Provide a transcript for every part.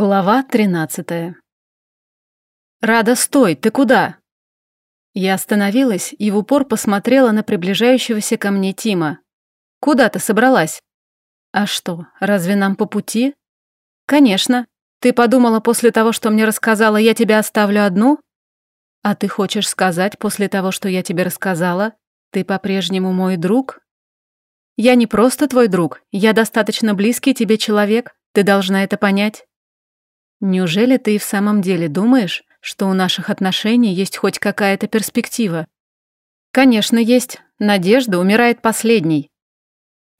Глава 13 «Рада, стой! Ты куда?» Я остановилась и в упор посмотрела на приближающегося ко мне Тима. «Куда ты собралась?» «А что, разве нам по пути?» «Конечно. Ты подумала после того, что мне рассказала, я тебя оставлю одну?» «А ты хочешь сказать, после того, что я тебе рассказала, ты по-прежнему мой друг?» «Я не просто твой друг, я достаточно близкий тебе человек, ты должна это понять». Неужели ты и в самом деле думаешь, что у наших отношений есть хоть какая-то перспектива? Конечно, есть. Надежда умирает последней.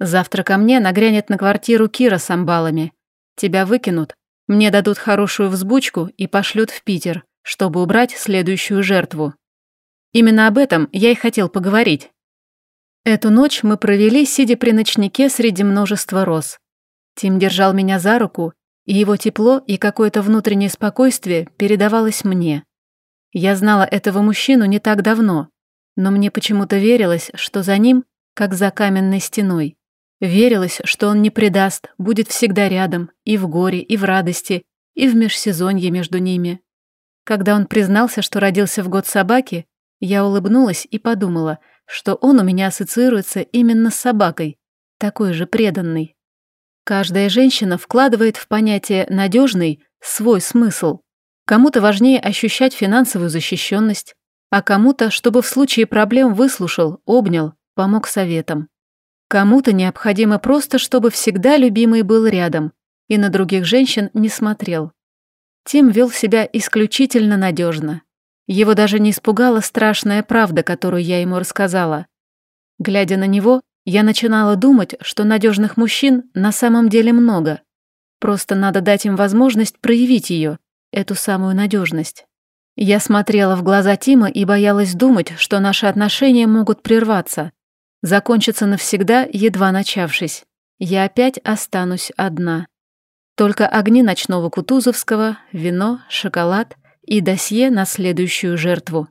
Завтра ко мне нагрянет на квартиру Кира с амбалами. Тебя выкинут, мне дадут хорошую взбучку и пошлют в Питер, чтобы убрать следующую жертву. Именно об этом я и хотел поговорить. Эту ночь мы провели, сидя при ночнике среди множества роз. Тим держал меня за руку и его тепло и какое-то внутреннее спокойствие передавалось мне. Я знала этого мужчину не так давно, но мне почему-то верилось, что за ним, как за каменной стеной. Верилось, что он не предаст, будет всегда рядом, и в горе, и в радости, и в межсезонье между ними. Когда он признался, что родился в год собаки, я улыбнулась и подумала, что он у меня ассоциируется именно с собакой, такой же преданный. Каждая женщина вкладывает в понятие «надежный» свой смысл. Кому-то важнее ощущать финансовую защищенность, а кому-то, чтобы в случае проблем выслушал, обнял, помог советом. Кому-то необходимо просто, чтобы всегда любимый был рядом и на других женщин не смотрел. Тим вел себя исключительно надежно. Его даже не испугала страшная правда, которую я ему рассказала. Глядя на него, я начинала думать, что надежных мужчин на самом деле много. Просто надо дать им возможность проявить ее, эту самую надежность. Я смотрела в глаза Тима и боялась думать, что наши отношения могут прерваться, закончиться навсегда, едва начавшись. Я опять останусь одна. Только огни ночного Кутузовского, вино, шоколад и досье на следующую жертву.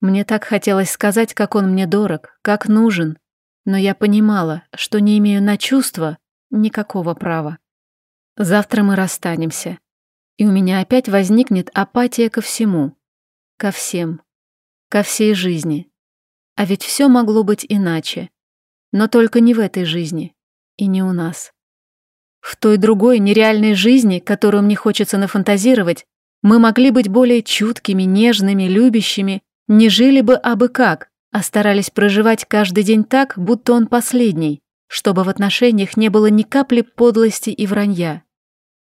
Мне так хотелось сказать, как он мне дорог, как нужен, но я понимала, что не имею на чувства никакого права. Завтра мы расстанемся, и у меня опять возникнет апатия ко всему, ко всем, ко всей жизни. А ведь все могло быть иначе, но только не в этой жизни и не у нас. В той другой нереальной жизни, которую мне хочется нафантазировать, мы могли быть более чуткими, нежными, любящими, не жили бы абы как, а старались проживать каждый день так, будто он последний, чтобы в отношениях не было ни капли подлости и вранья.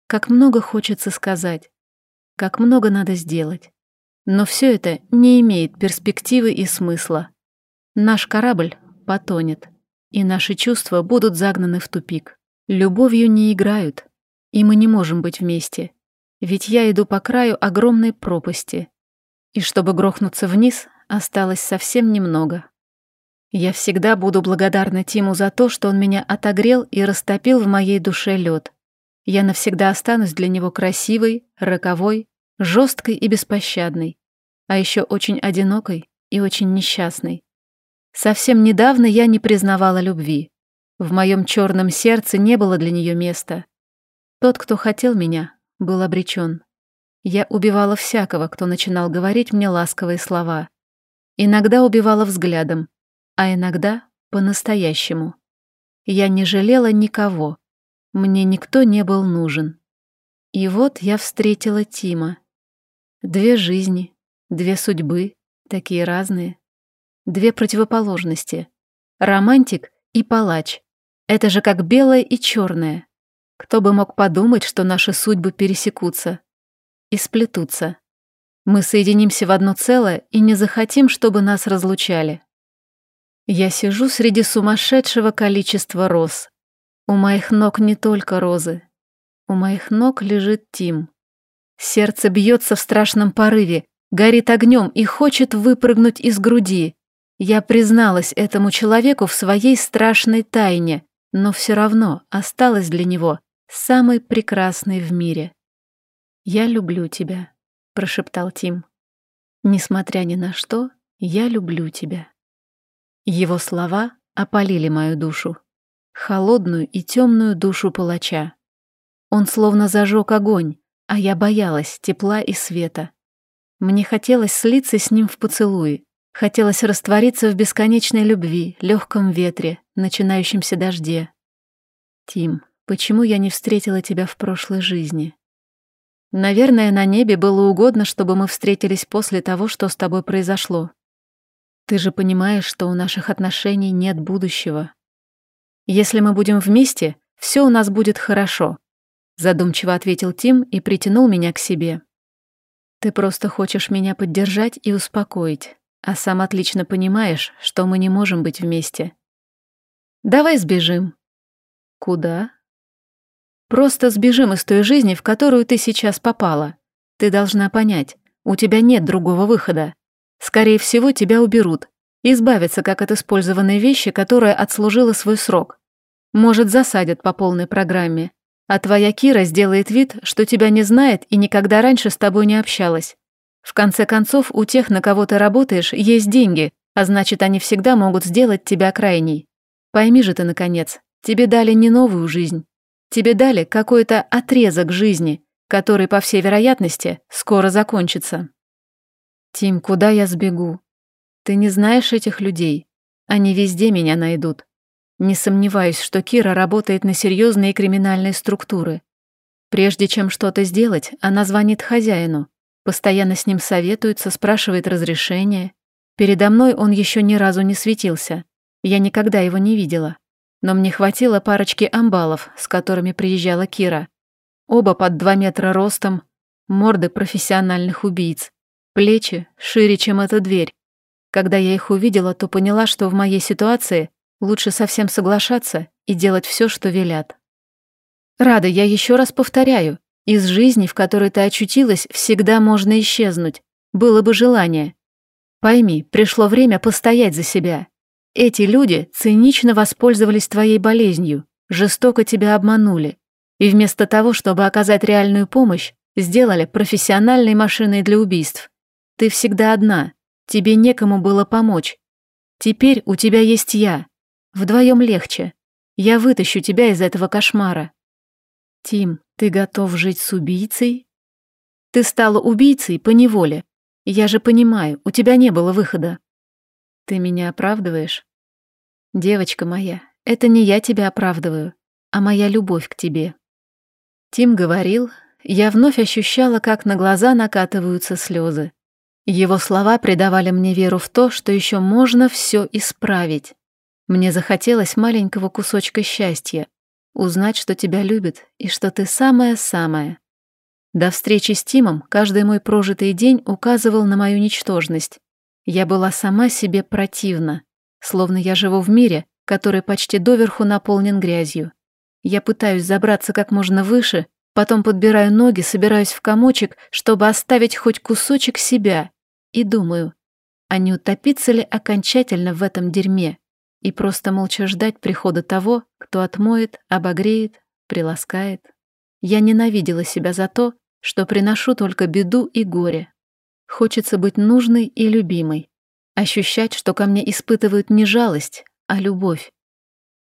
Как много хочется сказать, как много надо сделать. Но все это не имеет перспективы и смысла. Наш корабль потонет, и наши чувства будут загнаны в тупик. Любовью не играют, и мы не можем быть вместе, ведь я иду по краю огромной пропасти. И чтобы грохнуться вниз, осталось совсем немного. Я всегда буду благодарна Тиму за то, что он меня отогрел и растопил в моей душе лед. Я навсегда останусь для него красивой, роковой, жесткой и беспощадной, а еще очень одинокой и очень несчастной. Совсем недавно я не признавала любви. В моем черном сердце не было для нее места. Тот, кто хотел меня, был обречен. Я убивала всякого, кто начинал говорить мне ласковые слова. Иногда убивала взглядом, а иногда по-настоящему. Я не жалела никого. Мне никто не был нужен. И вот я встретила Тима. Две жизни, две судьбы, такие разные. Две противоположности. Романтик и палач. Это же как белое и черное. Кто бы мог подумать, что наши судьбы пересекутся и сплетутся. Мы соединимся в одно целое и не захотим, чтобы нас разлучали. Я сижу среди сумасшедшего количества роз. У моих ног не только розы. У моих ног лежит Тим. Сердце бьется в страшном порыве, горит огнем и хочет выпрыгнуть из груди. Я призналась этому человеку в своей страшной тайне, но все равно осталась для него самой прекрасной в мире. Я люблю тебя прошептал Тим. Несмотря ни на что, я люблю тебя. Его слова опалили мою душу, холодную и темную душу палача. Он словно зажег огонь, а я боялась тепла и света. Мне хотелось слиться с ним в поцелуи, хотелось раствориться в бесконечной любви, легком ветре, начинающемся дожде. Тим, почему я не встретила тебя в прошлой жизни? Наверное, на небе было угодно, чтобы мы встретились после того, что с тобой произошло. Ты же понимаешь, что у наших отношений нет будущего. Если мы будем вместе, все у нас будет хорошо, задумчиво ответил Тим и притянул меня к себе. Ты просто хочешь меня поддержать и успокоить, а сам отлично понимаешь, что мы не можем быть вместе. Давай сбежим. Куда? Просто сбежим из той жизни, в которую ты сейчас попала. Ты должна понять, у тебя нет другого выхода. Скорее всего, тебя уберут, избавятся как от использованной вещи, которая отслужила свой срок. Может, засадят по полной программе, а твоя Кира сделает вид, что тебя не знает и никогда раньше с тобой не общалась. В конце концов, у тех, на кого ты работаешь, есть деньги, а значит, они всегда могут сделать тебя крайней. Пойми же ты, наконец, тебе дали не новую жизнь. Тебе дали какой-то отрезок жизни, который, по всей вероятности, скоро закончится. Тим, куда я сбегу? Ты не знаешь этих людей. Они везде меня найдут. Не сомневаюсь, что Кира работает на серьезные криминальные структуры. Прежде чем что-то сделать, она звонит хозяину, постоянно с ним советуется, спрашивает разрешение. Передо мной он еще ни разу не светился. Я никогда его не видела. Но мне хватило парочки амбалов, с которыми приезжала Кира. Оба под два метра ростом, морды профессиональных убийц, плечи шире, чем эта дверь. Когда я их увидела, то поняла, что в моей ситуации Лучше совсем соглашаться и делать все, что велят. Рада, я еще раз повторяю, из жизни, в которой ты очутилась, всегда можно исчезнуть. Было бы желание. Пойми, пришло время постоять за себя. Эти люди цинично воспользовались твоей болезнью, жестоко тебя обманули. И вместо того, чтобы оказать реальную помощь, сделали профессиональной машиной для убийств. Ты всегда одна, тебе некому было помочь. Теперь у тебя есть я, Вдвоем легче. Я вытащу тебя из этого кошмара. Тим, ты готов жить с убийцей? Ты стала убийцей по неволе. Я же понимаю, у тебя не было выхода. Ты меня оправдываешь? Девочка моя, это не я тебя оправдываю, а моя любовь к тебе. Тим говорил, я вновь ощущала, как на глаза накатываются слезы. Его слова придавали мне веру в то, что еще можно все исправить. Мне захотелось маленького кусочка счастья, узнать, что тебя любят и что ты самая-самая. До встречи с Тимом каждый мой прожитый день указывал на мою ничтожность. Я была сама себе противна, словно я живу в мире, который почти доверху наполнен грязью. Я пытаюсь забраться как можно выше, потом подбираю ноги, собираюсь в комочек, чтобы оставить хоть кусочек себя, и думаю, а не утопиться ли окончательно в этом дерьме? и просто молча ждать прихода того, кто отмоет, обогреет, приласкает. Я ненавидела себя за то, что приношу только беду и горе. Хочется быть нужной и любимой, ощущать, что ко мне испытывают не жалость, а любовь.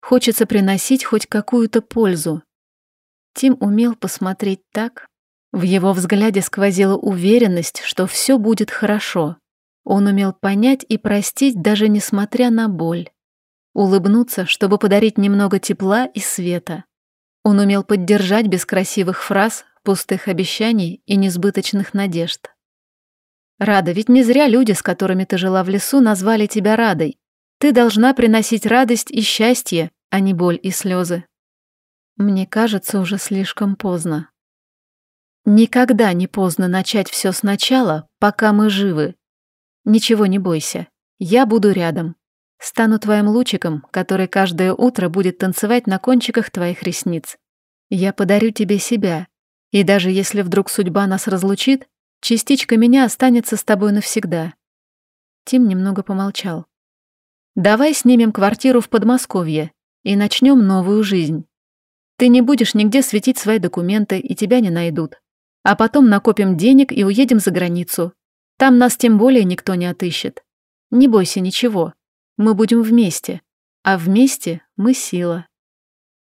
Хочется приносить хоть какую-то пользу. Тим умел посмотреть так. В его взгляде сквозила уверенность, что все будет хорошо. Он умел понять и простить, даже несмотря на боль улыбнуться, чтобы подарить немного тепла и света. Он умел поддержать без красивых фраз, пустых обещаний и несбыточных надежд. Рада, ведь не зря люди, с которыми ты жила в лесу, назвали тебя Радой. Ты должна приносить радость и счастье, а не боль и слезы. Мне кажется, уже слишком поздно. Никогда не поздно начать все сначала, пока мы живы. Ничего не бойся, я буду рядом. Стану твоим лучиком, который каждое утро будет танцевать на кончиках твоих ресниц. Я подарю тебе себя, и даже если вдруг судьба нас разлучит, частичка меня останется с тобой навсегда». Тим немного помолчал. «Давай снимем квартиру в Подмосковье и начнем новую жизнь. Ты не будешь нигде светить свои документы, и тебя не найдут. А потом накопим денег и уедем за границу. Там нас тем более никто не отыщет. Не бойся ничего. Мы будем вместе, а вместе мы сила.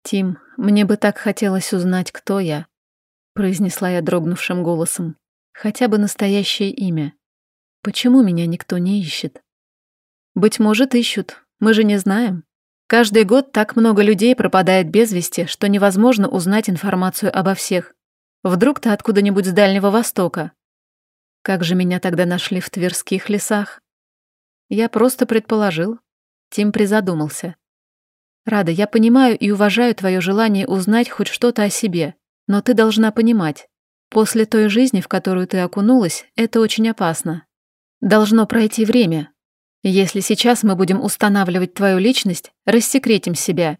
Тим, мне бы так хотелось узнать, кто я. произнесла я дрогнувшим голосом. Хотя бы настоящее имя. Почему меня никто не ищет? Быть может, ищут. Мы же не знаем. Каждый год так много людей пропадает без вести, что невозможно узнать информацию обо всех. Вдруг ты откуда-нибудь с Дальнего Востока. Как же меня тогда нашли в Тверских лесах? Я просто предположил. Тим призадумался. Рада, я понимаю и уважаю твое желание узнать хоть что-то о себе, но ты должна понимать, после той жизни, в которую ты окунулась, это очень опасно. Должно пройти время. Если сейчас мы будем устанавливать твою личность, рассекретим себя.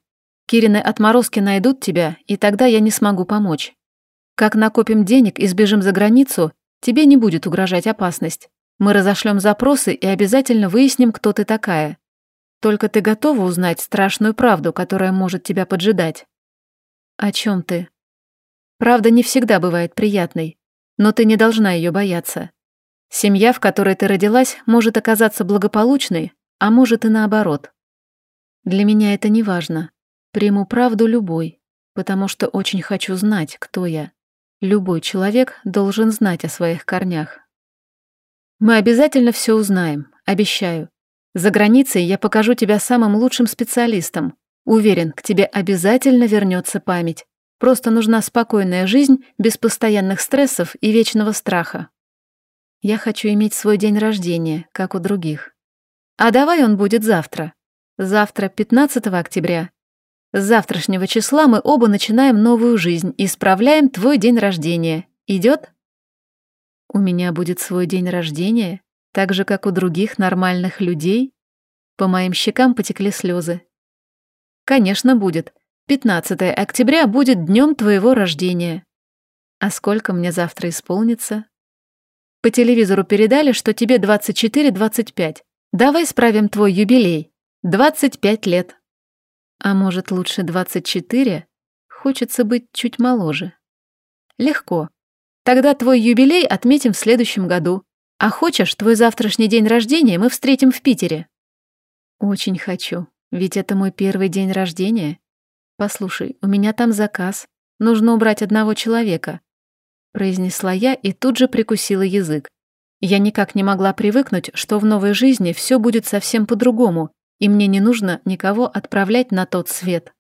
Кирины отморозки найдут тебя, и тогда я не смогу помочь. Как накопим денег и сбежим за границу, тебе не будет угрожать опасность. Мы разошлем запросы и обязательно выясним, кто ты такая. Только ты готова узнать страшную правду, которая может тебя поджидать? О чем ты? Правда не всегда бывает приятной, но ты не должна ее бояться. Семья, в которой ты родилась, может оказаться благополучной, а может и наоборот. Для меня это не важно. Приму правду любой, потому что очень хочу знать, кто я. Любой человек должен знать о своих корнях. Мы обязательно все узнаем, обещаю. За границей я покажу тебя самым лучшим специалистом. Уверен, к тебе обязательно вернется память. Просто нужна спокойная жизнь без постоянных стрессов и вечного страха. Я хочу иметь свой день рождения, как у других. А давай он будет завтра. Завтра, 15 октября. С завтрашнего числа мы оба начинаем новую жизнь и справляем твой день рождения. Идет? У меня будет свой день рождения, так же, как у других нормальных людей? По моим щекам потекли слезы. Конечно, будет. 15 октября будет днем твоего рождения. А сколько мне завтра исполнится? По телевизору передали, что тебе 24-25. Давай справим твой юбилей. 25 лет. А может, лучше 24? Хочется быть чуть моложе. Легко. Тогда твой юбилей отметим в следующем году. А хочешь, твой завтрашний день рождения мы встретим в Питере? Очень хочу, ведь это мой первый день рождения. Послушай, у меня там заказ. Нужно убрать одного человека. Произнесла я и тут же прикусила язык. Я никак не могла привыкнуть, что в новой жизни все будет совсем по-другому, и мне не нужно никого отправлять на тот свет.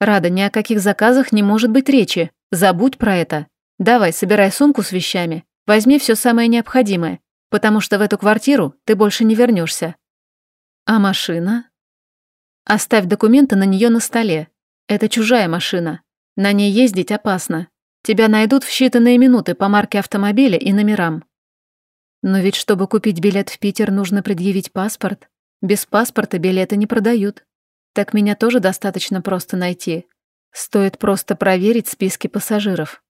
Рада, ни о каких заказах не может быть речи. Забудь про это. Давай, собирай сумку с вещами, возьми все самое необходимое, потому что в эту квартиру ты больше не вернешься. А машина? Оставь документы на нее на столе. Это чужая машина. На ней ездить опасно. Тебя найдут в считанные минуты по марке автомобиля и номерам. Но ведь чтобы купить билет в Питер, нужно предъявить паспорт. Без паспорта билеты не продают. Так меня тоже достаточно просто найти. Стоит просто проверить списки пассажиров.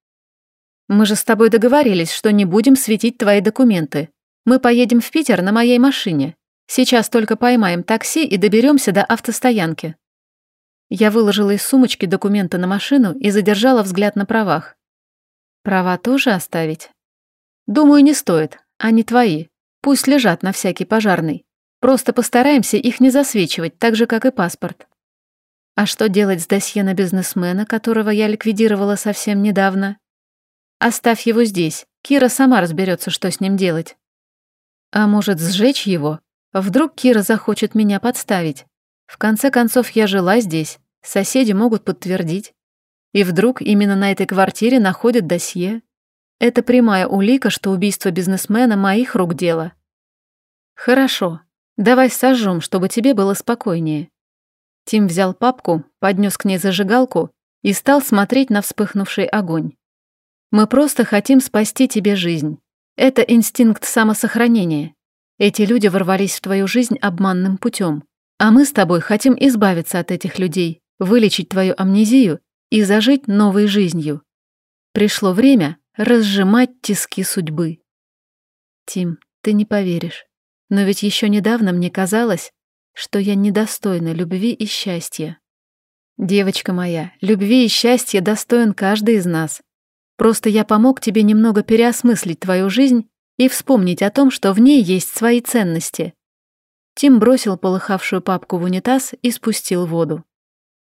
Мы же с тобой договорились, что не будем светить твои документы. Мы поедем в Питер на моей машине. Сейчас только поймаем такси и доберемся до автостоянки». Я выложила из сумочки документы на машину и задержала взгляд на правах. «Права тоже оставить?» «Думаю, не стоит. Они твои. Пусть лежат на всякий пожарный. Просто постараемся их не засвечивать, так же, как и паспорт». «А что делать с досье на бизнесмена, которого я ликвидировала совсем недавно?» Оставь его здесь. Кира сама разберется, что с ним делать. А может, сжечь его? Вдруг Кира захочет меня подставить. В конце концов, я жила здесь. Соседи могут подтвердить. И вдруг именно на этой квартире находят досье. Это прямая улика, что убийство бизнесмена моих рук дело. Хорошо. Давай сожжем, чтобы тебе было спокойнее. Тим взял папку, поднес к ней зажигалку и стал смотреть на вспыхнувший огонь. Мы просто хотим спасти тебе жизнь. Это инстинкт самосохранения. Эти люди ворвались в твою жизнь обманным путем. А мы с тобой хотим избавиться от этих людей, вылечить твою амнезию и зажить новой жизнью. Пришло время разжимать тиски судьбы. Тим, ты не поверишь, но ведь еще недавно мне казалось, что я недостойна любви и счастья. Девочка моя, любви и счастья достоин каждый из нас. Просто я помог тебе немного переосмыслить твою жизнь и вспомнить о том, что в ней есть свои ценности. Тим бросил полыхавшую папку в унитаз и спустил воду.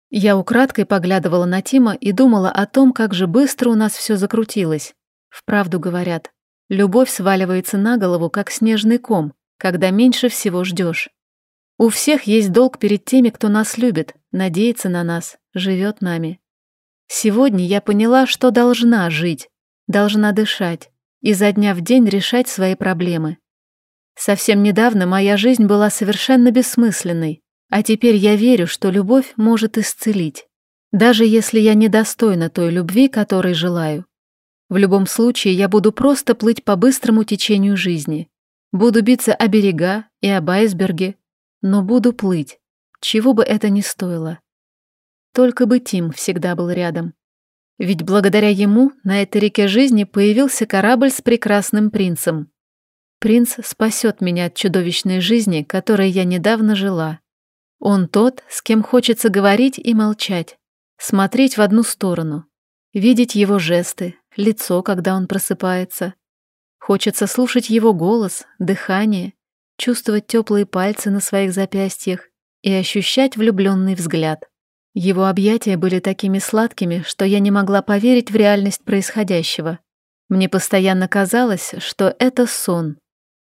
Я украдкой поглядывала на Тима и думала о том, как же быстро у нас все закрутилось. Вправду говорят, любовь сваливается на голову, как снежный ком, когда меньше всего ждешь. У всех есть долг перед теми, кто нас любит, надеется на нас, живет нами. Сегодня я поняла, что должна жить, должна дышать и за дня в день решать свои проблемы. Совсем недавно моя жизнь была совершенно бессмысленной, а теперь я верю, что любовь может исцелить, даже если я недостойна той любви, которой желаю. В любом случае я буду просто плыть по быстрому течению жизни. Буду биться о берега и об айсберге, но буду плыть, чего бы это ни стоило. Только бы Тим всегда был рядом. Ведь благодаря ему на этой реке жизни появился корабль с прекрасным принцем. Принц спасет меня от чудовищной жизни, которой я недавно жила. Он тот, с кем хочется говорить и молчать, смотреть в одну сторону, видеть его жесты, лицо, когда он просыпается. Хочется слушать его голос, дыхание, чувствовать теплые пальцы на своих запястьях и ощущать влюбленный взгляд. Его объятия были такими сладкими, что я не могла поверить в реальность происходящего. Мне постоянно казалось, что это сон.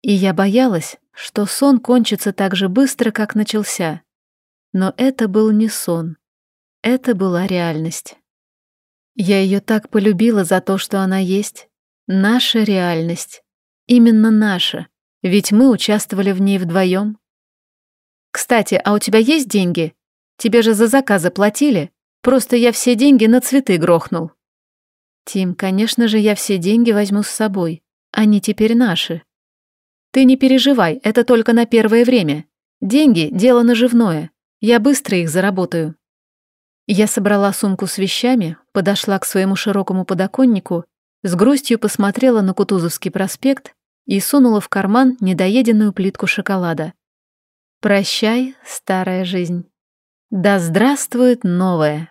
И я боялась, что сон кончится так же быстро, как начался. Но это был не сон. Это была реальность. Я ее так полюбила за то, что она есть. Наша реальность. Именно наша. Ведь мы участвовали в ней вдвоем. Кстати, а у тебя есть деньги? Тебе же за заказы платили. Просто я все деньги на цветы грохнул. Тим, конечно же, я все деньги возьму с собой. Они теперь наши. Ты не переживай, это только на первое время. Деньги — дело наживное. Я быстро их заработаю. Я собрала сумку с вещами, подошла к своему широкому подоконнику, с грустью посмотрела на Кутузовский проспект и сунула в карман недоеденную плитку шоколада. Прощай, старая жизнь. Да здравствует новая!